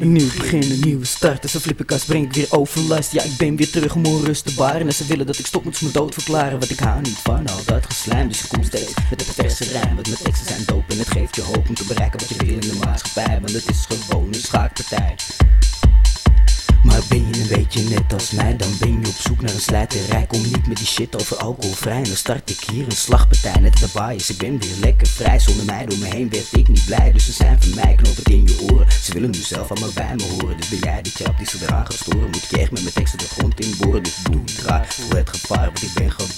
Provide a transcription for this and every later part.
Een nieuw begin, een nieuwe start. Als een flippenkast breng ik weer overlast. Ja, ik ben weer terug om onrust te baren. En ze willen dat ik stop, moet ze me dood verklaren. Want ik hou niet van al dat geslijm. Dus ik kom steeds met een perverse rijm. Want mijn teksten zijn dope en het geeft je hoop om te bereiken wat je wil in de maatschappij. Want het is gewoon een schaakpartij. Maar ben je een beetje net als mij, dan ben je op zoek naar een slijterij. Kom niet met die shit over alcoholvrij. En dan start ik hier een slagpartij, net de bias. Ik ben weer lekker vrij, zonder mij door me heen werd ik niet blij. Dus ze zijn van mij, het je oren. Ze willen nu zelf allemaal bij me horen. Dus ben jij die chap die ze eraan gaat. Moet ik echt met mijn teksten de grond in boren. Dus doe raar, voor het gevaar, want ik ben gewoon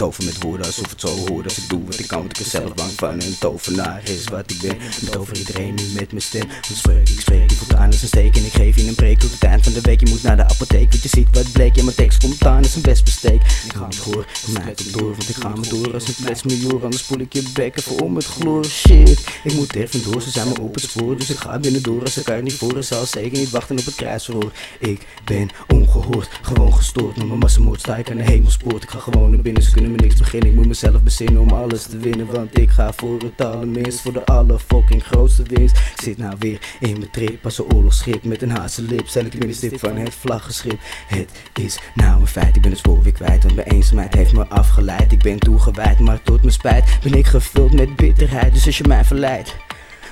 Tover met woorden alsof het zo hoort als ik doe wat ik kan. Want ik er zelf bang van. Een tovenaar is wat ik ben. Met over iedereen nu met mijn stem. Dan spreek ik, spreek je voelt aan als een steek en ik geef je een preek tot het eind van de week. Je moet naar de apotheek, want je ziet wat bleek. Ja, mijn tekst komt aan als een besteek. Ik ga niet hoor, mij komt door, want ik ga me door als een klets miljoen. Anders spoel ik je bekken voor om het gloor. Shit, ik moet er vandoor, ze zijn me op het spoor. Dus ik ga binnendoor als ik er niet voor. En zal zeker niet wachten op het kruisverhoor. Ik ben ongehoord, gewoon gestoord. Met mijn massamoord sta ik aan de hemelspoort. Ik ga gewoon naar binnen, ze kunnen niks beginnen. Ik moet mezelf bezinnen om alles te winnen. Want ik ga voor het allerminst, voor de allerfucking grootste winst. Ik zit nou weer in mijn trip als een oorlogsschip met een hazen lip. Stel ik stip van het vlaggenschip. Het is nou een feit, ik ben het spoor weer kwijt. Want mijn eenzaamheid heeft me afgeleid. Ik ben toegewijd, maar tot mijn spijt ben ik gevuld met bitterheid. Dus als je mij verleidt,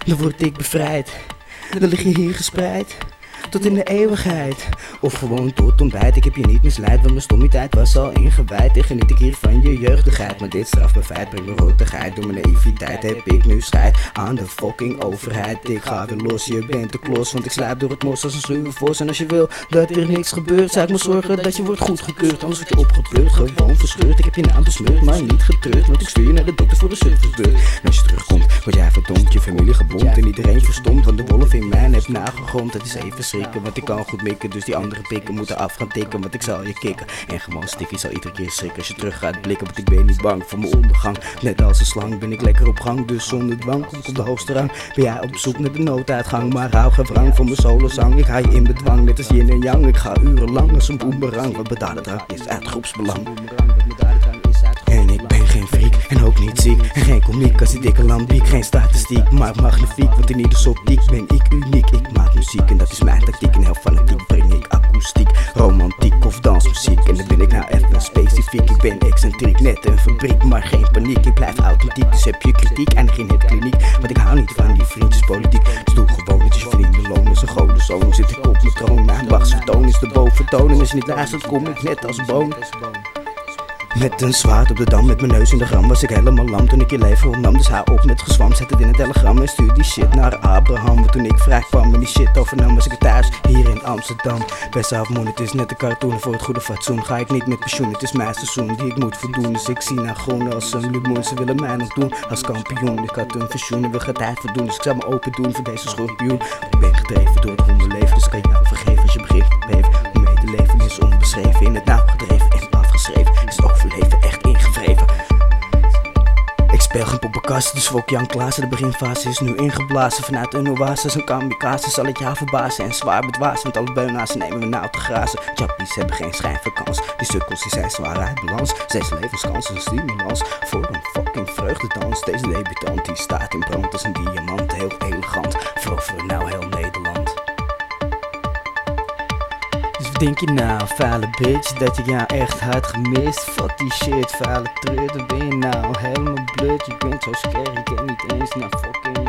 dan word ik bevrijd. Dan lig je hier gespreid tot in de eeuwigheid. Of gewoon tot ontbijt, ik heb je niet misleid, want mijn stommiteit was al ingewijd. En geniet ik hier van je jeugdigheid, maar dit strafbaar feit brengt me rotigheid. Door mijn naïviteit heb ik nu scheid aan de fucking overheid. Ik ga weer los, je bent te klos, want ik sluip door het mos als een sluwe vos. En als je wil dat er niks gebeurt, zou ik me zorgen dat je wordt goedgekeurd. Anders word je opgepleurd, gewoon verscheurd. Ik heb je naam besmeurd, maar niet getreurd, want ik stuur je naar de dokter voor de servicebeurt. Als je terugkomt, word jij verdomd, je familie gebond en iedereen verstomd. Want de wolf in mij heeft nagegrond, het is even want ik kan goed mikken. Dus die andere pikken moeten af gaan tikken, want ik zal je kicken. En gewoon sticky zal iedere keer schrikken als je terug gaat blikken, want ik ben niet bang voor mijn ondergang. Net als een slang ben ik lekker op gang, dus zonder dwang kom ik op de hoogste rang. Ben jij op zoek naar de nooduitgang, maar hou geen wrang voor mijn solozang. Ik ga je in bedwang, net als yin en yang. Ik ga urenlang als een boemerang, want bedaarddrang is uit groepsbelang. En ook niet ziek. En geen komiek. Als die dikke lambiek. Geen statistiek, maar magnifiek Want in ieder optiek ben ik uniek. Ik maak muziek. En dat is mijn tactiek. En heel fanatiek breng ik akoestiek Romantiek of dansmuziek. En dan ben ik nou even specifiek. Ik ben excentriek, net een fabriek. Maar geen paniek, ik blijf authentiek. Dus heb je kritiek. En geen het kliniek Want ik hou niet van die vriendjespolitiek Dus doe gewoon met je vrienden. Lonen Zijn goden zoon. Zit ik op mijn troon. Mijn machtsvertoon is de boventoon. En als je niet luistert kom ik net als boon met een zwaard op de dam, met mijn neus in de gram Was ik helemaal lam. Toen ik je leven ontnam Dus hou op met gezwam, zet het in een telegram En stuur die shit naar Abraham. Want toen ik vrij kwam en die shit overnam Was ik thuis, hier in Amsterdam. Bij zelfmoed, het is net een cartoon voor het goede fatsoen. Ga ik niet met pensioen, het is mijn seizoen die ik moet voldoen. Dus ik zie naar groen als een limoen Ze willen mij nog doen. Als kampioen Ik had een versioen en wil geen tijd voor doen. Dus ik zou me open doen voor deze schorpioen. Ik ben gedreven door het hondenleven Dus kan jou vergeven als je begint. Leven Mijn medeleven is onbeschreven In het nauw gedreven poppenkast, dus fok Jan Klaassen. De beginfase is nu ingeblazen vanuit een oasis. Een kamikaze zal het jaar verbazen en zwaar bedwazen. Want alle beunaars nemen we nou te grazen. Chappies hebben geen schijn van. Die sukkels die zijn zwaar uit balans. Zes levenskansen, stimulans voor een fucking vreugdedans. Deze debutant die staat in brand als een diamant. Heel elegant, veroveren nou heel Nederland. Dus denk je nou, vuile bitch, dat ik jou echt hard gemist? Fuck die shit, vuile treur, dan ben je nou helemaal blut. Je bent zo scary, ken niet eens naar fucking